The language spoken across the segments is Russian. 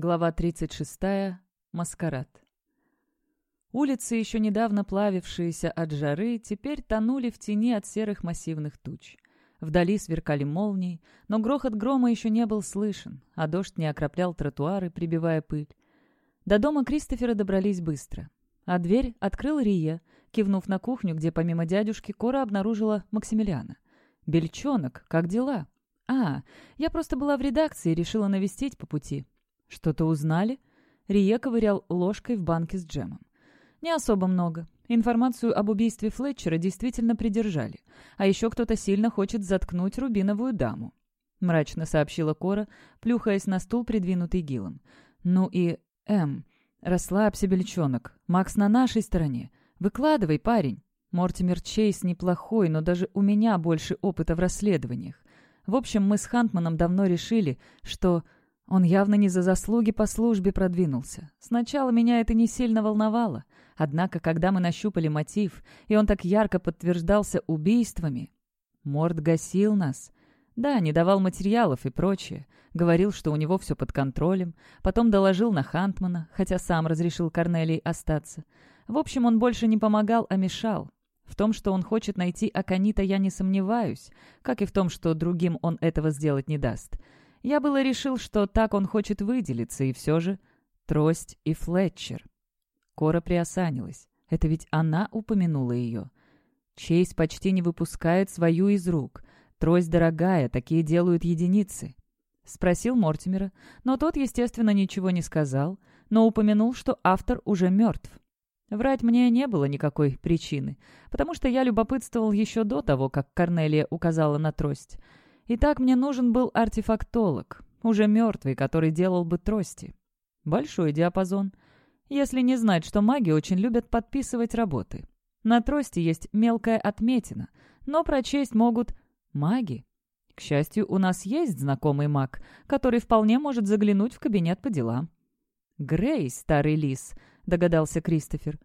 Глава 36. Маскарад. Улицы, еще недавно плавившиеся от жары, теперь тонули в тени от серых массивных туч. Вдали сверкали молнии, но грохот грома еще не был слышен, а дождь не окроплял тротуары, прибивая пыль. До дома Кристофера добрались быстро. А дверь открыл Рия, кивнув на кухню, где помимо дядюшки Кора обнаружила Максимилиана. «Бельчонок, как дела?» «А, я просто была в редакции и решила навестить по пути», «Что-то узнали?» Рие ковырял ложкой в банке с джемом. «Не особо много. Информацию об убийстве Флетчера действительно придержали. А еще кто-то сильно хочет заткнуть рубиновую даму», — мрачно сообщила Кора, плюхаясь на стул, придвинутый Гилом. «Ну и... Эм, расслабься, бельчонок. Макс на нашей стороне. Выкладывай, парень. Мортимер Чейз неплохой, но даже у меня больше опыта в расследованиях. В общем, мы с Хантманом давно решили, что он явно не за заслуги по службе продвинулся. Сначала меня это не сильно волновало. Однако, когда мы нащупали мотив, и он так ярко подтверждался убийствами... Морд гасил нас. Да, не давал материалов и прочее. Говорил, что у него все под контролем. Потом доложил на Хантмана, хотя сам разрешил Корнелии остаться. В общем, он больше не помогал, а мешал. В том, что он хочет найти Аканита, я не сомневаюсь, как и в том, что другим он этого сделать не даст. Я было решил, что так он хочет выделиться, и все же трость и Флетчер. Кора приосанилась. Это ведь она упомянула ее. Чейз почти не выпускает свою из рук. Трость дорогая, такие делают единицы. Спросил Мортимера, но тот, естественно, ничего не сказал, но упомянул, что автор уже мертв. Врать мне не было никакой причины, потому что я любопытствовал еще до того, как Корнелия указала на трость. Итак, мне нужен был артефактолог, уже мертвый, который делал бы трости. Большой диапазон. Если не знать, что маги очень любят подписывать работы. На трости есть мелкая отметина, но прочесть могут маги. К счастью, у нас есть знакомый маг, который вполне может заглянуть в кабинет по делам. «Грей, старый лис», — догадался Кристофер.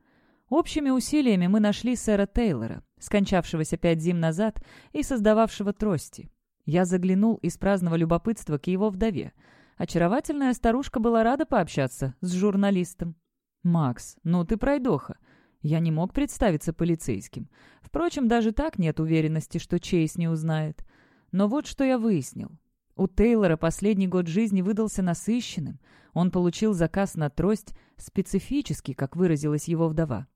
Общими усилиями мы нашли сэра Тейлора, скончавшегося пять зим назад и создававшего трости. Я заглянул из праздного любопытства к его вдове. Очаровательная старушка была рада пообщаться с журналистом. «Макс, ну ты пройдоха». Я не мог представиться полицейским. Впрочем, даже так нет уверенности, что Чейз не узнает. Но вот что я выяснил. У Тейлора последний год жизни выдался насыщенным. Он получил заказ на трость специфический, как выразилась его вдова.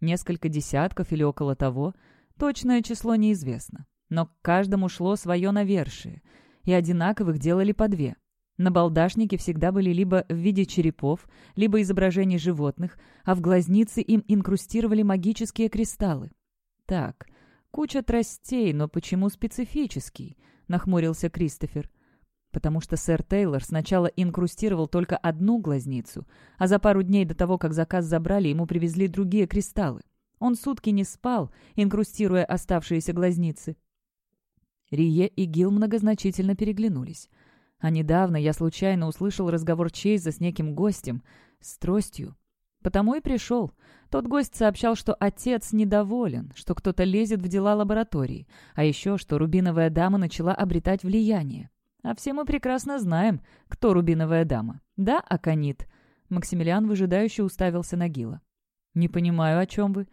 Несколько десятков или около того. Точное число неизвестно. Но к каждому шло свое навершие, и одинаковых делали по две. Набалдашники всегда были либо в виде черепов, либо изображений животных, а в глазницы им инкрустировали магические кристаллы. «Так, куча тростей, но почему специфический?» — нахмурился Кристофер. «Потому что сэр Тейлор сначала инкрустировал только одну глазницу, а за пару дней до того, как заказ забрали, ему привезли другие кристаллы. Он сутки не спал, инкрустируя оставшиеся глазницы. Рие и Гил многозначительно переглянулись. А недавно я случайно услышал разговор Чейза с неким гостем, с тростью. Потому и пришел. Тот гость сообщал, что отец недоволен, что кто-то лезет в дела лаборатории, а еще, что рубиновая дама начала обретать влияние. А все мы прекрасно знаем, кто рубиновая дама. Да, Аконит?» Максимилиан выжидающе уставился на Гила. «Не понимаю, о чем вы?»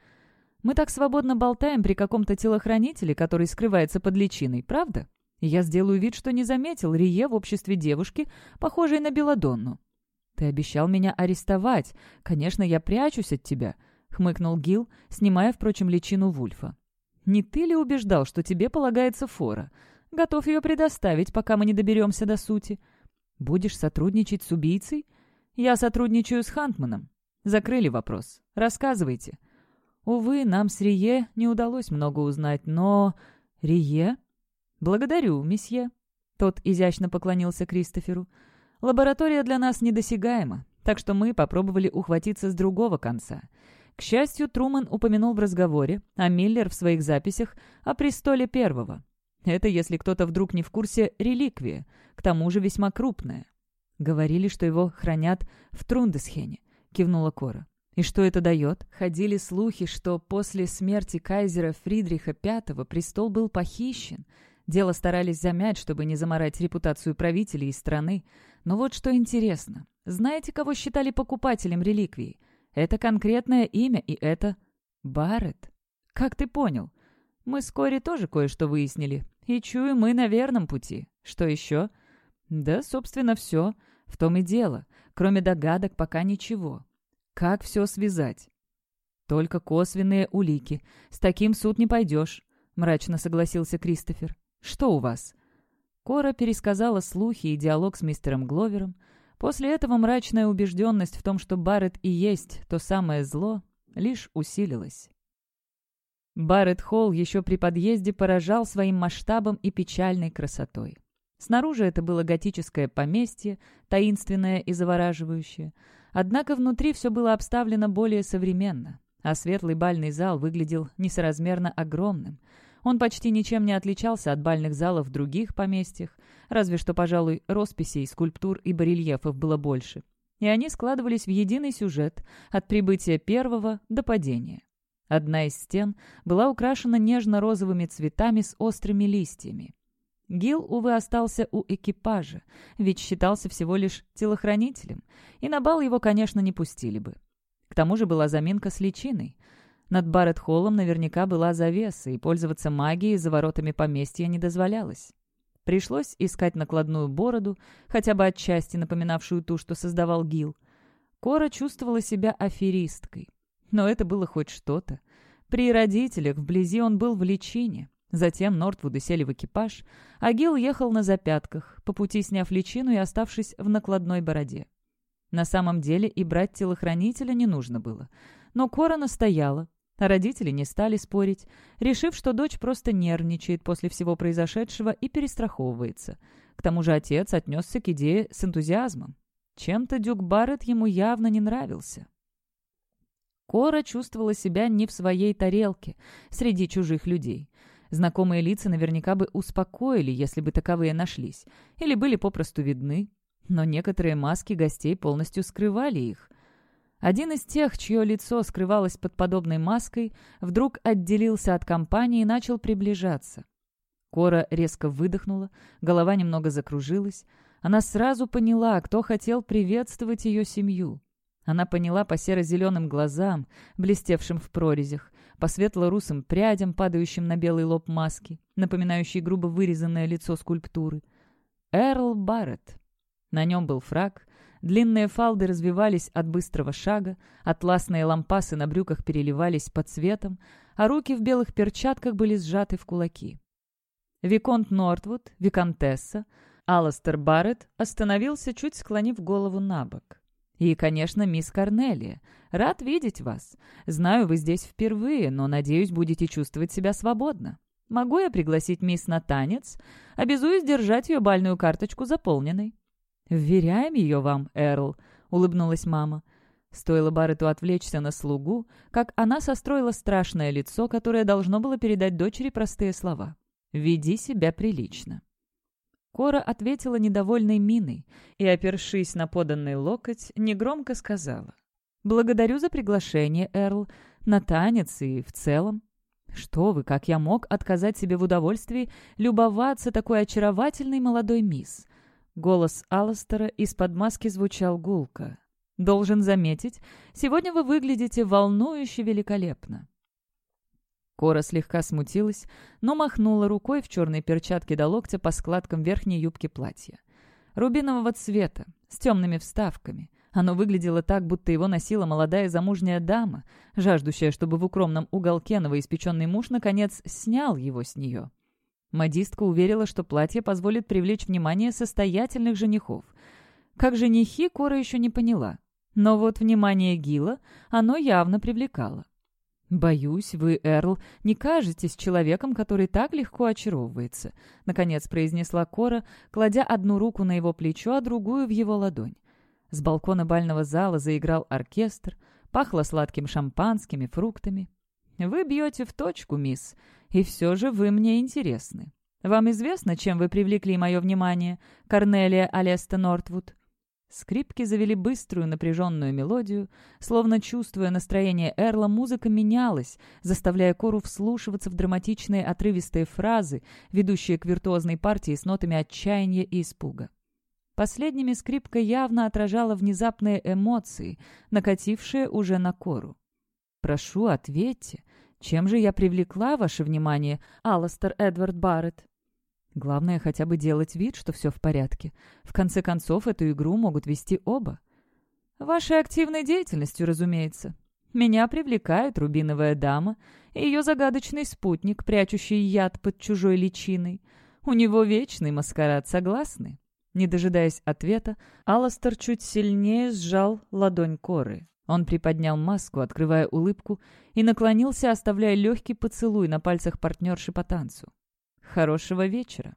Мы так свободно болтаем при каком-то телохранителе, который скрывается под личиной, правда? Я сделаю вид, что не заметил Рие в обществе девушки, похожей на Беладонну. Ты обещал меня арестовать. Конечно, я прячусь от тебя, — хмыкнул Гил, снимая, впрочем, личину Вульфа. Не ты ли убеждал, что тебе полагается фора? Готов ее предоставить, пока мы не доберемся до сути. Будешь сотрудничать с убийцей? Я сотрудничаю с Хантманом. Закрыли вопрос. Рассказывайте. — Увы, нам с Рие не удалось много узнать, но... Рие? Благодарю, месье. Тот изящно поклонился Кристоферу. Лаборатория для нас недосягаема, так что мы попробовали ухватиться с другого конца. К счастью, Труман упомянул в разговоре, а Миллер в своих записях о престоле первого. Это, если кто-то вдруг не в курсе, реликвия, к тому же весьма крупная. Говорили, что его хранят в Трундесхене, кивнула Кора. И что это дает? Ходили слухи, что после смерти кайзера Фридриха V престол был похищен. Дело старались замять, чтобы не заморать репутацию правителей и страны. Но вот что интересно. Знаете, кого считали покупателем реликвии? Это конкретное имя, и это... Барретт. Как ты понял? Мы с Кори тоже кое-что выяснили. И чую, мы на верном пути. Что еще? Да, собственно, все. В том и дело. Кроме догадок пока ничего. Как все связать? Только косвенные улики. С таким суд не пойдешь, мрачно согласился Кристофер. Что у вас? Кора пересказала слухи и диалог с мистером Гловером. После этого мрачная убежденность в том, что Барретт и есть то самое зло, лишь усилилась. Барретт Холл еще при подъезде поражал своим масштабом и печальной красотой. Снаружи это было готическое поместье, таинственное и завораживающее. Однако внутри все было обставлено более современно, а светлый бальный зал выглядел несоразмерно огромным — он почти ничем не отличался от бальных залов в других поместьях, разве что, пожалуй, росписей, скульптур и барельефов было больше. И они складывались в единый сюжет от прибытия первого до падения. Одна из стен была украшена нежно-розовыми цветами с острыми листьями. Гил, увы, остался у экипажа, ведь считался всего лишь телохранителем, и на бал его, конечно, не пустили бы. К тому же была заминка с личиной. Над Барретт-холлом наверняка была завеса, и пользоваться магией за воротами поместья не дозволялось. Пришлось искать накладную бороду, хотя бы отчасти напоминавшую ту, что создавал Гил. Кора чувствовала себя аферисткой. Но это было хоть что-то. При родителях вблизи он был в личине. Затем Нортвуды сели в экипаж, а Гил ехал на запятках, по пути сняв личину и оставшись в накладной бороде. На самом деле и брать телохранителя не нужно было. Но Кора настояла, Родители не стали спорить, решив, что дочь просто нервничает после всего произошедшего и перестраховывается. К тому же отец отнесся к идее с энтузиазмом. Чем-то Дюк Барретт ему явно не нравился. Кора чувствовала себя не в своей тарелке, среди чужих людей. Знакомые лица наверняка бы успокоили, если бы таковые нашлись, или были попросту видны, но некоторые маски гостей полностью скрывали их. Один из тех, чье лицо скрывалось под подобной маской, вдруг отделился от компании и начал приближаться. Кора резко выдохнула, голова немного закружилась. Она сразу поняла, кто хотел приветствовать ее семью. Она поняла по серо-зеленым глазам, блестевшим в прорезях, по светло-русым прядям, падающим на белый лоб маски, напоминающей грубо вырезанное лицо скульптуры. Эрл Барретт. На нем был фраг, Длинные фалды развивались от быстрого шага, атласные лампасы на брюках переливались под цветом, а руки в белых перчатках были сжаты в кулаки. Виконт Нортвуд, Виконтесса, Алластер Барретт остановился, чуть склонив голову на бок. «И, конечно, мисс Корнелия. Рад видеть вас. Знаю, вы здесь впервые, но, надеюсь, будете чувствовать себя свободно. Могу я пригласить мисс на танец? Обязуюсь держать ее бальную карточку заполненной». «Вверяем ее вам, Эрл», — улыбнулась мама. Стоило Барретту отвлечься на слугу, как она состроила страшное лицо, которое должно было передать дочери простые слова. «Веди себя прилично». Кора ответила недовольной миной и, опершись на поданный локоть, негромко сказала. «Благодарю за приглашение, Эрл, на танец и в целом. Что вы, как я мог отказать себе в удовольствии любоваться такой очаровательной молодой мисс? Голос Алластера из-под маски звучал гулко. «Должен заметить, сегодня вы выглядите волнующе великолепно». Кора слегка смутилась, но махнула рукой в черной перчатке до локтя по складкам верхней юбки платья. Рубинового цвета, с темными вставками. Оно выглядело так, будто его носила молодая замужняя дама, жаждущая, чтобы в укромном уголке новоиспеченный муж наконец снял его с нее. Модистка уверила, что платье позволит привлечь внимание состоятельных женихов. Как женихи, Кора еще не поняла. Но вот внимание Гила оно явно привлекало. «Боюсь, вы, Эрл, не кажетесь человеком, который так легко очаровывается», — наконец произнесла Кора, кладя одну руку на его плечо, а другую в его ладонь. С балкона бального зала заиграл оркестр, пахло сладким шампанским и фруктами. «Вы бьете в точку, мисс. И все же вы мне интересны. Вам известно, чем вы привлекли мое внимание, Корнелия Алеста Нортвуд?» Скрипки завели быструю напряженную мелодию. Словно чувствуя настроение Эрла, музыка менялась, заставляя Кору вслушиваться в драматичные отрывистые фразы, ведущие к виртуозной партии с нотами отчаяния и испуга. Последними скрипка явно отражала внезапные эмоции, накатившие уже на кору. «Прошу, ответьте, чем же я привлекла ваше внимание, Алластер Эдвард Барретт?» Главное хотя бы делать вид, что все в порядке. В конце концов, эту игру могут вести оба. Вашей активной деятельностью, разумеется. Меня привлекает рубиновая дама и ее загадочный спутник, прячущий яд под чужой личиной. У него вечный маскарад, согласны? Не дожидаясь ответа, Алластер чуть сильнее сжал ладонь Коры. Он приподнял маску, открывая улыбку, и наклонился, оставляя легкий поцелуй на пальцах партнерши по танцу. «Хорошего вечера!»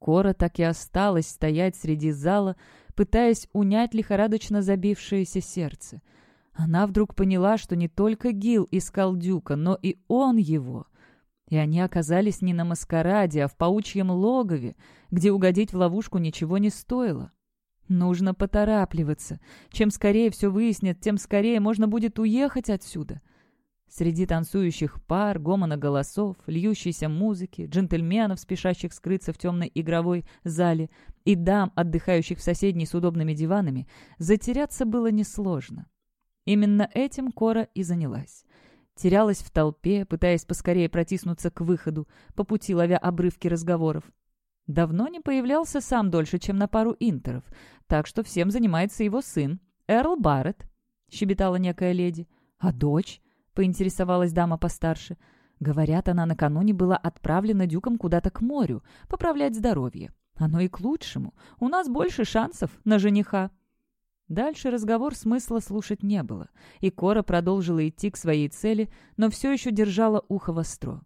Кора так и осталась стоять среди зала, пытаясь унять лихорадочно забившееся сердце. Она вдруг поняла, что не только Гил искал Дюка, но и он его. И они оказались не на маскараде, а в паучьем логове, где угодить в ловушку ничего не стоило. Нужно поторапливаться. Чем скорее все выяснят, тем скорее можно будет уехать отсюда. Среди танцующих пар, гомона голосов, льющейся музыки, джентльменов, спешащих скрыться в темной игровой зале, и дам, отдыхающих в соседней с удобными диванами, затеряться было несложно. Именно этим Кора и занялась терялась в толпе, пытаясь поскорее протиснуться к выходу, по пути ловя обрывки разговоров. Давно не появлялся сам дольше, чем на пару интеров, так что всем занимается его сын, Эрл Барретт, — щебетала некая леди. «А дочь?» — поинтересовалась дама постарше. Говорят, она накануне была отправлена дюком куда-то к морю, поправлять здоровье. Оно и к лучшему. У нас больше шансов на жениха. Дальше разговор смысла слушать не было, и Кора продолжила идти к своей цели, но все еще держала ухо востро.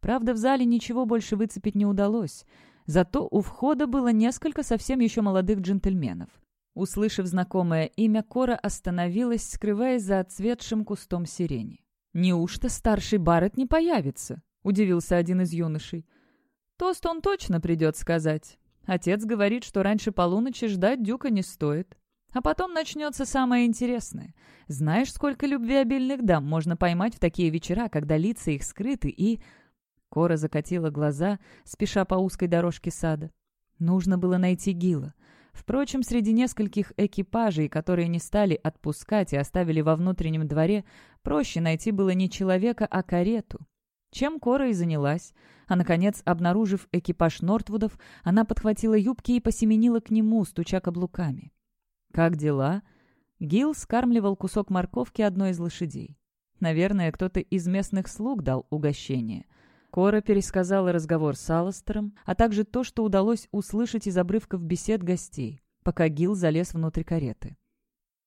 Правда, в зале ничего больше выцепить не удалось, зато у входа было несколько совсем еще молодых джентльменов. Услышав знакомое имя, Кора остановилась, скрываясь за отцветшим кустом сирени. «Неужто старший Барретт не появится?» — удивился один из юношей. «Тост он точно придет сказать. Отец говорит, что раньше полуночи ждать Дюка не стоит. А потом начнется самое интересное. Знаешь, сколько любвеобильных дам можно поймать в такие вечера, когда лица их скрыты и...» Кора закатила глаза, спеша по узкой дорожке сада. Нужно было найти Гила. Впрочем, среди нескольких экипажей, которые не стали отпускать и оставили во внутреннем дворе, проще найти было не человека, а карету. Чем Кора и занялась. А, наконец, обнаружив экипаж Нортвудов, она подхватила юбки и посеменила к нему, стуча каблуками. «Как дела?» Гил скармливал кусок морковки одной из лошадей. Наверное, кто-то из местных слуг дал угощение. Кора пересказала разговор с Алластером, а также то, что удалось услышать из обрывков бесед гостей, пока Гил залез внутрь кареты.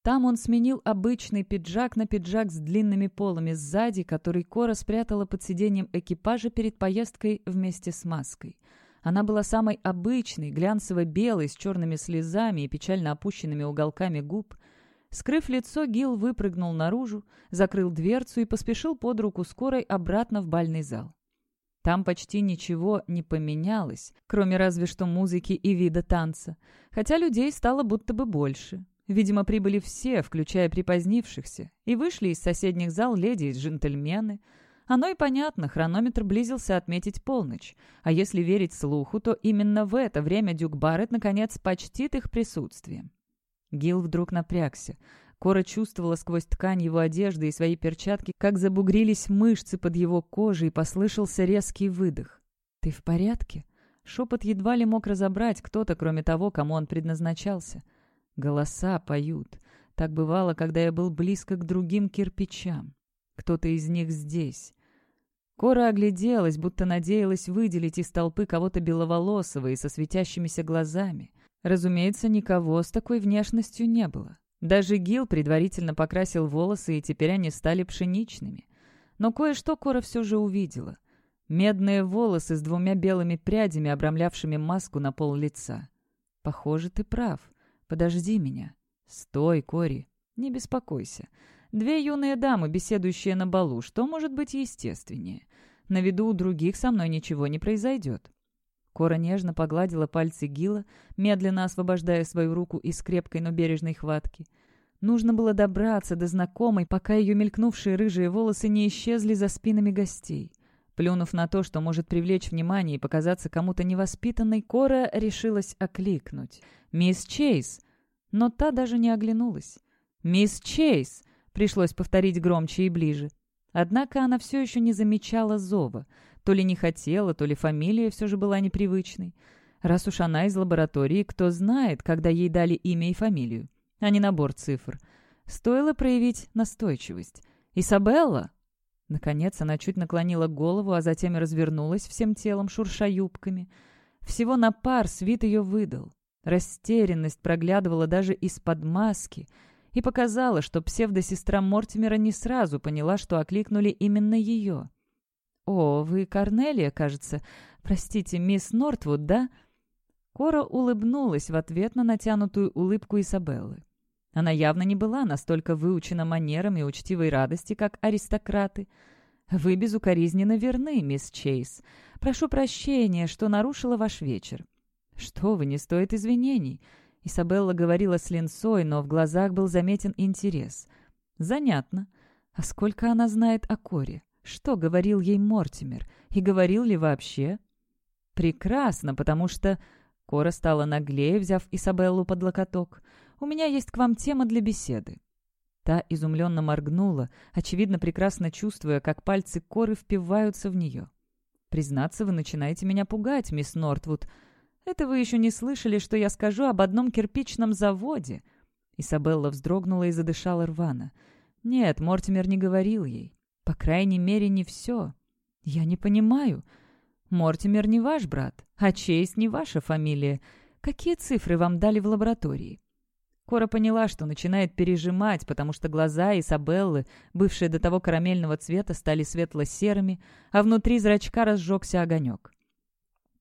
Там он сменил обычный пиджак на пиджак с длинными полами сзади, который Кора спрятала под сиденьем экипажа перед поездкой вместе с маской — она была самой обычной, глянцево-белой, с черными слезами и печально опущенными уголками губ. Скрыв лицо, Гил выпрыгнул наружу, закрыл дверцу и поспешил под руку скорой обратно в бальный зал. Там почти ничего не поменялось, кроме разве что музыки и вида танца, хотя людей стало будто бы больше. Видимо, прибыли все, включая припозднившихся, и вышли из соседних зал леди и джентльмены — оно и понятно, хронометр близился отметить полночь. А если верить слуху, то именно в это время Дюк Барретт, наконец, почтит их присутствием. Гил вдруг напрягся. Кора чувствовала сквозь ткань его одежды и свои перчатки, как забугрились мышцы под его кожей, и послышался резкий выдох. «Ты в порядке?» Шепот едва ли мог разобрать кто-то, кроме того, кому он предназначался. Голоса поют. Так бывало, когда я был близко к другим кирпичам. Кто-то из них здесь. Кора огляделась, будто надеялась выделить из толпы кого-то беловолосого и со светящимися глазами. Разумеется, никого с такой внешностью не было. Даже Гил предварительно покрасил волосы, и теперь они стали пшеничными. Но кое-что Кора все же увидела. Медные волосы с двумя белыми прядями, обрамлявшими маску на пол лица. «Похоже, ты прав. Подожди меня». «Стой, Кори, не беспокойся. Две юные дамы, беседующие на балу, что может быть естественнее? На виду у других со мной ничего не произойдет. Кора нежно погладила пальцы Гила, медленно освобождая свою руку из крепкой, но бережной хватки. Нужно было добраться до знакомой, пока ее мелькнувшие рыжие волосы не исчезли за спинами гостей. Плюнув на то, что может привлечь внимание и показаться кому-то невоспитанной, Кора решилась окликнуть. «Мисс Чейз!» Но та даже не оглянулась. «Мисс Чейз!» — пришлось повторить громче и ближе. Однако она все еще не замечала зова. То ли не хотела, то ли фамилия все же была непривычной. Раз уж она из лаборатории, кто знает, когда ей дали имя и фамилию, а не набор цифр. Стоило проявить настойчивость. «Исабелла!» Наконец она чуть наклонила голову, а затем и развернулась всем телом, шурша юбками. Всего на пар свит ее выдал. Растерянность проглядывала даже из-под маски и показала, что псевдосестра Мортимера не сразу поняла, что окликнули именно ее. «О, вы Корнелия, кажется. Простите, мисс Нортвуд, да?» Кора улыбнулась в ответ на натянутую улыбку Изабеллы. Она явно не была настолько выучена манерам и учтивой радости, как аристократы. «Вы безукоризненно верны, мисс Чейз. Прошу прощения, что нарушила ваш вечер». «Что вы, не стоит извинений». Изабелла говорила с линцой, но в глазах был заметен интерес. «Занятно. А сколько она знает о Коре? Что говорил ей Мортимер? И говорил ли вообще?» «Прекрасно, потому что...» Кора стала наглее, взяв Изабеллу под локоток. У меня есть к вам тема для беседы». Та изумленно моргнула, очевидно, прекрасно чувствуя, как пальцы коры впиваются в нее. «Признаться, вы начинаете меня пугать, мисс Нортвуд. Это вы еще не слышали, что я скажу об одном кирпичном заводе?» Исабелла вздрогнула и задышала рвано. «Нет, Мортимер не говорил ей. По крайней мере, не все. Я не понимаю. Мортимер не ваш брат, а Чейз не ваша фамилия. Какие цифры вам дали в лаборатории?» Кора поняла, что начинает пережимать, потому что глаза Изабеллы, бывшие до того карамельного цвета, стали светло-серыми, а внутри зрачка разжегся огонек.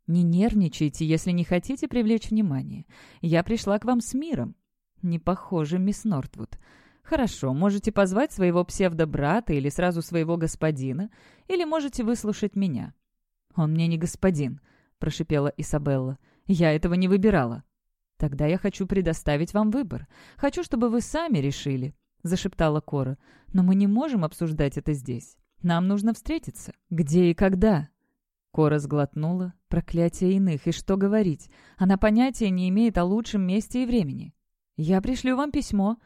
«Не нервничайте, если не хотите привлечь внимание. Я пришла к вам с миром». «Не похоже, мисс Нортвуд. Хорошо, можете позвать своего псевдо-брата или сразу своего господина, или можете выслушать меня». «Он мне не господин», — прошипела Изабелла. «Я этого не выбирала». «Тогда я хочу предоставить вам выбор. Хочу, чтобы вы сами решили», — зашептала Кора. «Но мы не можем обсуждать это здесь. Нам нужно встретиться. Где и когда?» Кора сглотнула. Проклятие иных. И что говорить? Она понятия не имеет о лучшем месте и времени. «Я пришлю вам письмо».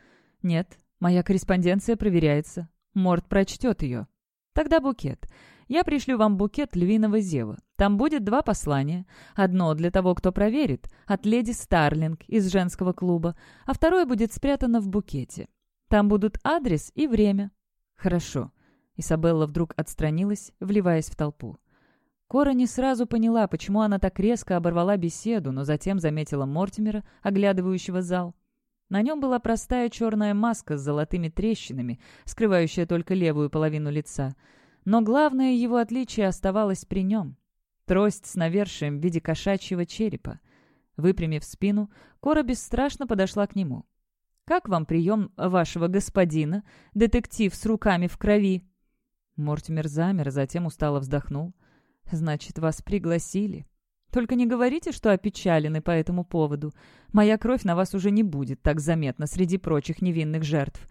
«Нет, моя корреспонденция проверяется. Морд прочтет ее». «Тогда букет. Я пришлю вам букет львиного зева. Там будет два послания. Одно для того, кто проверит, от леди Старлинг из женского клуба, а второе будет спрятано в букете. Там будут адрес и время». «Хорошо». Isabella вдруг отстранилась, вливаясь в толпу. Кора не сразу поняла, почему она так резко оборвала беседу, но затем заметила Мортимера, оглядывающего зал. На нем была простая черная маска с золотыми трещинами, скрывающая только левую половину лица — но главное его отличие оставалось при нем. Трость с навершием в виде кошачьего черепа. Выпрямив спину, Кора бесстрашно подошла к нему. «Как вам прием вашего господина, детектив с руками в крови?» Мортимер замер, затем устало вздохнул. «Значит, вас пригласили. Только не говорите, что опечалены по этому поводу. Моя кровь на вас уже не будет так заметна среди прочих невинных жертв.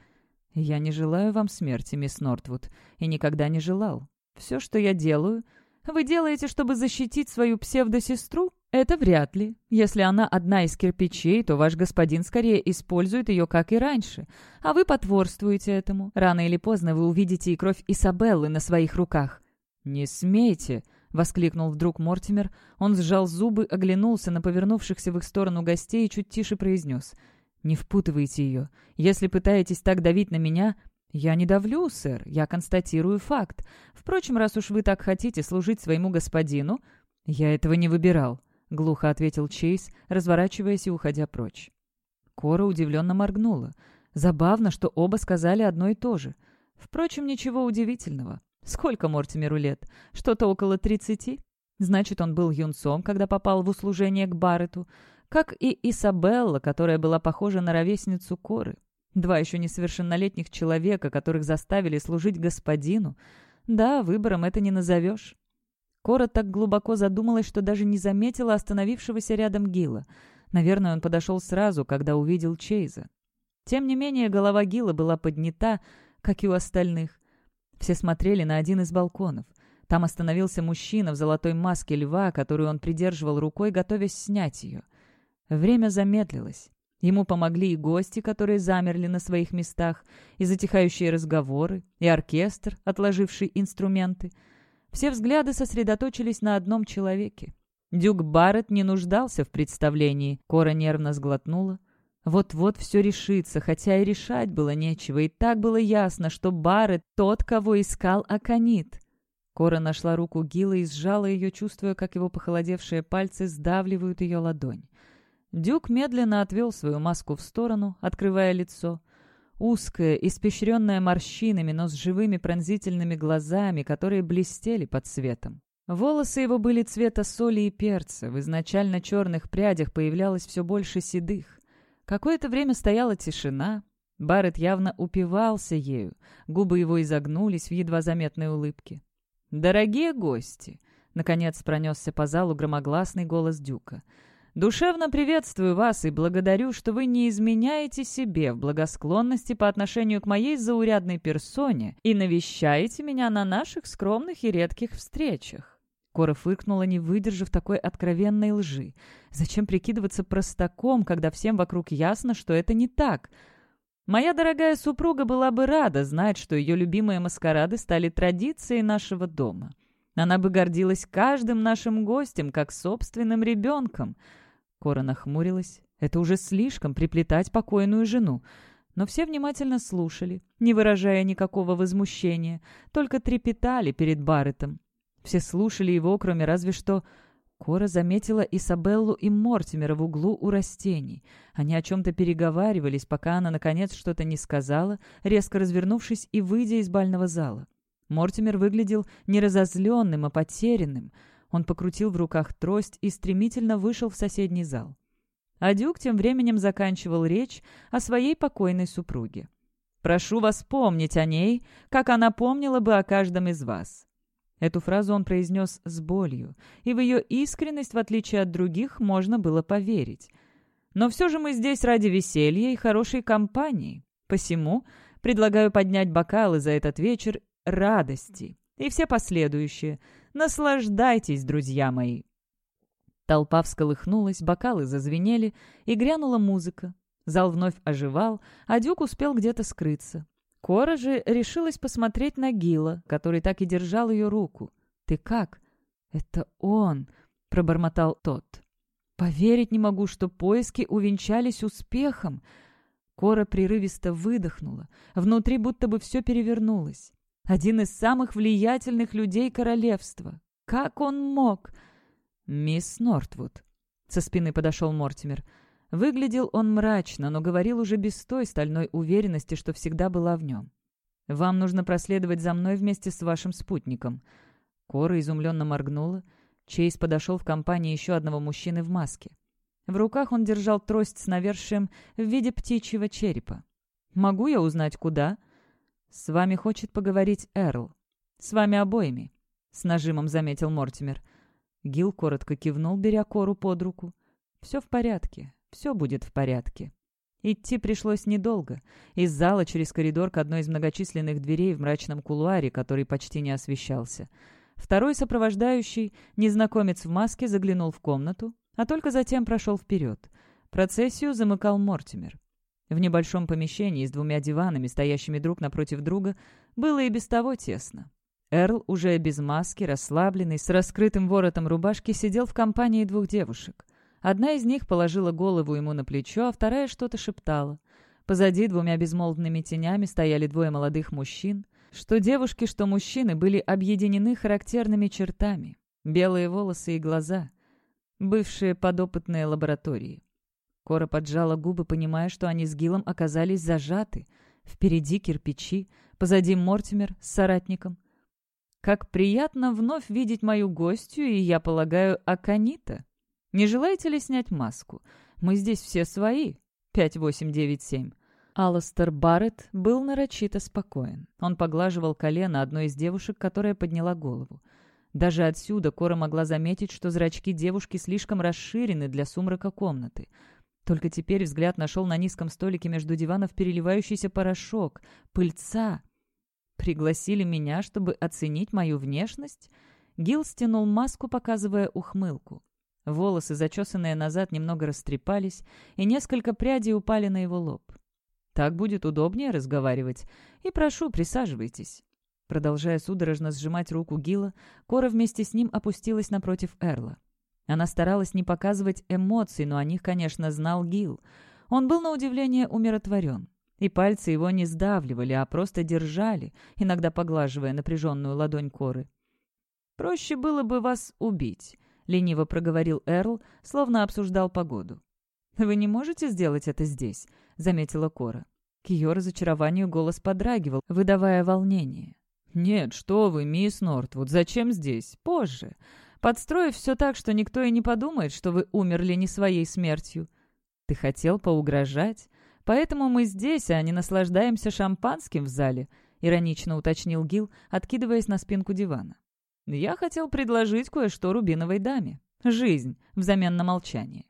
«Я не желаю вам смерти, мисс Нортвуд, и никогда не желал. Все, что я делаю, вы делаете, чтобы защитить свою псевдосестру? Это вряд ли. Если она одна из кирпичей, то ваш господин скорее использует ее, как и раньше, а вы потворствуете этому. Рано или поздно вы увидите и кровь Исабеллы на своих руках». «Не смейте!» — воскликнул вдруг Мортимер. Он сжал зубы, оглянулся на повернувшихся в их сторону гостей и чуть тише произнес — «Не впутывайте ее. Если пытаетесь так давить на меня...» «Я не давлю, сэр, я констатирую факт. Впрочем, раз уж вы так хотите служить своему господину...» «Я этого не выбирал», — глухо ответил Чейз, разворачиваясь и уходя прочь. Кора удивленно моргнула. Забавно, что оба сказали одно и то же. Впрочем, ничего удивительного. Сколько Мортимеру лет? Что-то около тридцати? Значит, он был юнцом, когда попал в услужение к Баррету как и Исабелла, которая была похожа на ровесницу Коры. Два еще несовершеннолетних человека, которых заставили служить господину. Да, выбором это не назовешь. Кора так глубоко задумалась, что даже не заметила остановившегося рядом Гила. Наверное, он подошел сразу, когда увидел Чейза. Тем не менее, голова Гила была поднята, как и у остальных. Все смотрели на один из балконов. Там остановился мужчина в золотой маске льва, которую он придерживал рукой, готовясь снять ее. Время замедлилось. Ему помогли и гости, которые замерли на своих местах, и затихающие разговоры, и оркестр, отложивший инструменты. Все взгляды сосредоточились на одном человеке. Дюк Барретт не нуждался в представлении. Кора нервно сглотнула. Вот-вот все решится, хотя и решать было нечего, и так было ясно, что Барретт тот, кого искал Аконит. Кора нашла руку Гила и сжала ее, чувствуя, как его похолодевшие пальцы сдавливают ее ладонь. Дюк медленно отвел свою маску в сторону, открывая лицо. Узкое, испещренное морщинами, но с живыми пронзительными глазами, которые блестели под светом. Волосы его были цвета соли и перца, в изначально черных прядях появлялось все больше седых. Какое-то время стояла тишина. Барретт явно упивался ею, губы его изогнулись в едва заметной улыбке. «Дорогие гости!» — наконец пронесся по залу громогласный голос Дюка. «Душевно приветствую вас и благодарю, что вы не изменяете себе в благосклонности по отношению к моей заурядной персоне и навещаете меня на наших скромных и редких встречах». Кора фыркнула, не выдержав такой откровенной лжи. «Зачем прикидываться простаком, когда всем вокруг ясно, что это не так?» Моя дорогая супруга была бы рада знать, что ее любимые маскарады стали традицией нашего дома. Она бы гордилась каждым нашим гостем, как собственным ребенком. Кора нахмурилась. Это уже слишком приплетать покойную жену. Но все внимательно слушали, не выражая никакого возмущения, только трепетали перед Барреттом. Все слушали его, кроме разве что Кора заметила Isabelлу и Мортимера в углу у растений. Они о чем-то переговаривались, пока она, наконец, что-то не сказала, резко развернувшись и выйдя из бального зала. Мортимер выглядел не разозленным, а потерянным. Он покрутил в руках трость и стремительно вышел в соседний зал. А Дюк тем временем заканчивал речь о своей покойной супруге. «Прошу вас помнить о ней, как она помнила бы о каждом из вас. Эту фразу он произнес с болью, и в ее искренность, в отличие от других, можно было поверить. Но все же мы здесь ради веселья и хорошей компании. Посему предлагаю поднять бокалы за этот вечер радости и все последующие. Наслаждайтесь, друзья мои!» Толпа всколыхнулась, бокалы зазвенели, и грянула музыка. Зал вновь оживал, а Дюк успел где-то скрыться. Кора же решилась посмотреть на Гила, который так и держал ее руку. «Ты как?» «Это он!» — пробормотал тот. «Поверить не могу, что поиски увенчались успехом!» Кора прерывисто выдохнула. Внутри будто бы все перевернулось. Один из самых влиятельных людей королевства. Как он мог? «Мисс Нортвуд», — со спины подошел Мортимер, — Выглядел он мрачно, но говорил уже без той стальной уверенности, что всегда была в нем. «Вам нужно проследовать за мной вместе с вашим спутником». Кора изумленно моргнула. Чейз подошел в компании еще одного мужчины в маске. В руках он держал трость с навершием в виде птичьего черепа. «Могу я узнать, куда?» «С вами хочет поговорить Эрл. С вами обоими», — с нажимом заметил Мортимер. Гил коротко кивнул, беря Кору под руку. «Все в порядке все будет в порядке. Идти пришлось недолго. Из зала через коридор к одной из многочисленных дверей в мрачном кулуаре, который почти не освещался. Второй сопровождающий, незнакомец в маске, заглянул в комнату, а только затем прошел вперед. Процессию замыкал Мортимер. В небольшом помещении с двумя диванами, стоящими друг напротив друга, было и без того тесно. Эрл, уже без маски, расслабленный, с раскрытым воротом рубашки, сидел в компании двух девушек — Одна из них положила голову ему на плечо, а вторая что-то шептала. Позади двумя безмолвными тенями стояли двое молодых мужчин. Что девушки, что мужчины были объединены характерными чертами. Белые волосы и глаза. Бывшие подопытные лаборатории. Кора поджала губы, понимая, что они с Гилом оказались зажаты. Впереди кирпичи, позади Мортимер с соратником. «Как приятно вновь видеть мою гостью, и, я полагаю, Аканита», не желаете ли снять маску? Мы здесь все свои. 5897. Алластер Барретт был нарочито спокоен. Он поглаживал колено одной из девушек, которая подняла голову. Даже отсюда Кора могла заметить, что зрачки девушки слишком расширены для сумрака комнаты. Только теперь взгляд нашел на низком столике между диванов переливающийся порошок, пыльца. Пригласили меня, чтобы оценить мою внешность? Гил стянул маску, показывая ухмылку. Волосы, зачесанные назад, немного растрепались, и несколько прядей упали на его лоб. «Так будет удобнее разговаривать. И прошу, присаживайтесь». Продолжая судорожно сжимать руку Гила, Кора вместе с ним опустилась напротив Эрла. Она старалась не показывать эмоций, но о них, конечно, знал Гил. Он был, на удивление, умиротворен. И пальцы его не сдавливали, а просто держали, иногда поглаживая напряженную ладонь Коры. «Проще было бы вас убить», — лениво проговорил Эрл, словно обсуждал погоду. «Вы не можете сделать это здесь?» — заметила Кора. К ее разочарованию голос подрагивал, выдавая волнение. «Нет, что вы, мисс Нортвуд, зачем здесь? Позже. Подстроив все так, что никто и не подумает, что вы умерли не своей смертью. Ты хотел поугрожать? Поэтому мы здесь, а не наслаждаемся шампанским в зале», — иронично уточнил Гил, откидываясь на спинку дивана. «Я хотел предложить кое-что рубиновой даме. Жизнь взамен на молчание».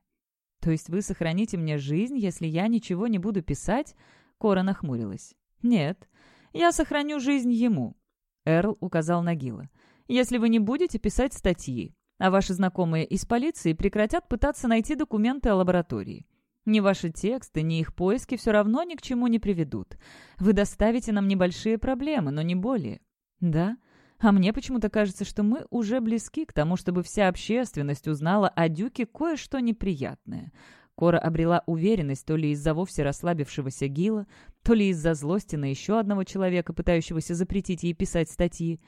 «То есть вы сохраните мне жизнь, если я ничего не буду писать?» Кора нахмурилась. «Нет, я сохраню жизнь ему», — Эрл указал на Гила если вы не будете писать статьи, а ваши знакомые из полиции прекратят пытаться найти документы о лаборатории. Ни ваши тексты, ни их поиски все равно ни к чему не приведут. Вы доставите нам небольшие проблемы, но не более. Да? А мне почему-то кажется, что мы уже близки к тому, чтобы вся общественность узнала о Дюке кое-что неприятное. Кора обрела уверенность то ли из-за вовсе расслабившегося Гила, то ли из-за злости на еще одного человека, пытающегося запретить ей писать статьи.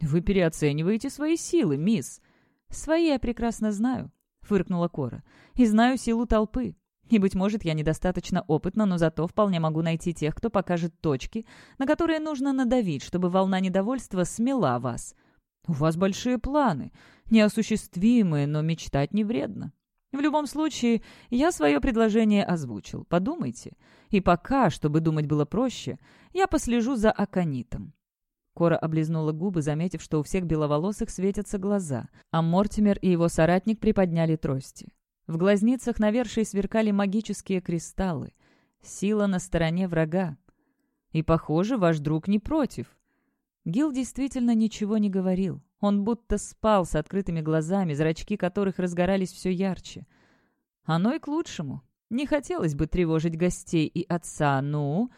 «Вы переоцениваете свои силы, мисс». «Свои я прекрасно знаю», — фыркнула Кора. «И знаю силу толпы. И, быть может, я недостаточно опытна, но зато вполне могу найти тех, кто покажет точки, на которые нужно надавить, чтобы волна недовольства смела вас. У вас большие планы, неосуществимые, но мечтать не вредно. В любом случае, я свое предложение озвучил. Подумайте. И пока, чтобы думать было проще, я послежу за Аконитом. Кора облизнула губы, заметив, что у всех беловолосых светятся глаза, а Мортимер и его соратник приподняли трости. В глазницах навершие сверкали магические кристаллы. Сила на стороне врага. И, похоже, ваш друг не против. Гил действительно ничего не говорил. Он будто спал с открытыми глазами, зрачки которых разгорались все ярче. Оно и к лучшему. Не хотелось бы тревожить гостей и отца, ну...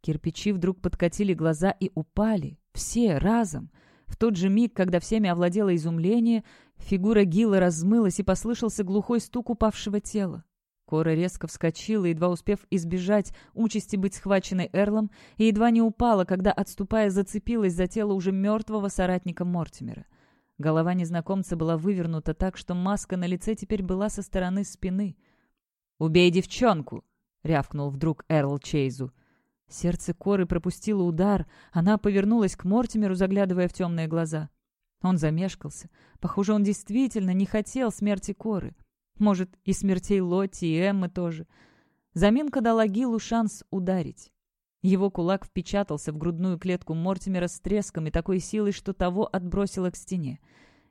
Кирпичи вдруг подкатили глаза и упали. Все разом. В тот же миг, когда всеми овладело изумление, фигура Гила размылась и послышался глухой стук упавшего тела. Кора резко вскочила, едва успев избежать участи быть схваченной Эрлом, и едва не упала, когда, отступая, зацепилась за тело уже мертвого соратника Мортимера. Голова незнакомца была вывернута так, что маска на лице теперь была со стороны спины. «Убей девчонку!» — рявкнул вдруг Эрл Чейзу. Сердце Коры пропустило удар. Она повернулась к Мортимеру, заглядывая в темные глаза. Он замешкался. Похоже, он действительно не хотел смерти Коры. Может, и смертей Лотти и Эммы тоже. Заминка дала Гилу шанс ударить. Его кулак впечатался в грудную клетку Мортимера с треском и такой силой, что того отбросило к стене.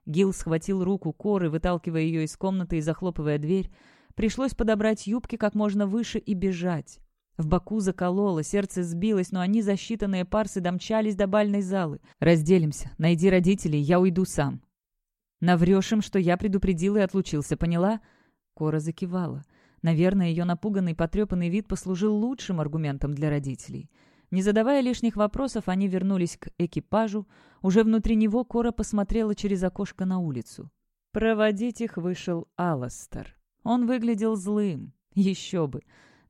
Гил схватил руку Коры, выталкивая ее из комнаты и захлопывая дверь. Пришлось подобрать юбки как можно выше и бежать. В боку закололо, сердце сбилось, но они за считанные парсы домчались до бальной залы. «Разделимся. Найди родителей, я уйду сам». «Наврешь им, что я предупредил и отлучился, поняла?» Кора закивала. Наверное, ее напуганный, потрепанный вид послужил лучшим аргументом для родителей. Не задавая лишних вопросов, они вернулись к экипажу. Уже внутри него Кора посмотрела через окошко на улицу. Проводить их вышел Алластер. Он выглядел злым. Еще бы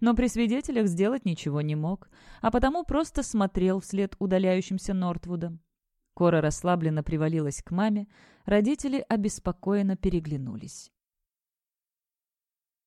но при свидетелях сделать ничего не мог, а потому просто смотрел вслед удаляющимся Нортвудом. Кора расслабленно привалилась к маме, родители обеспокоенно переглянулись.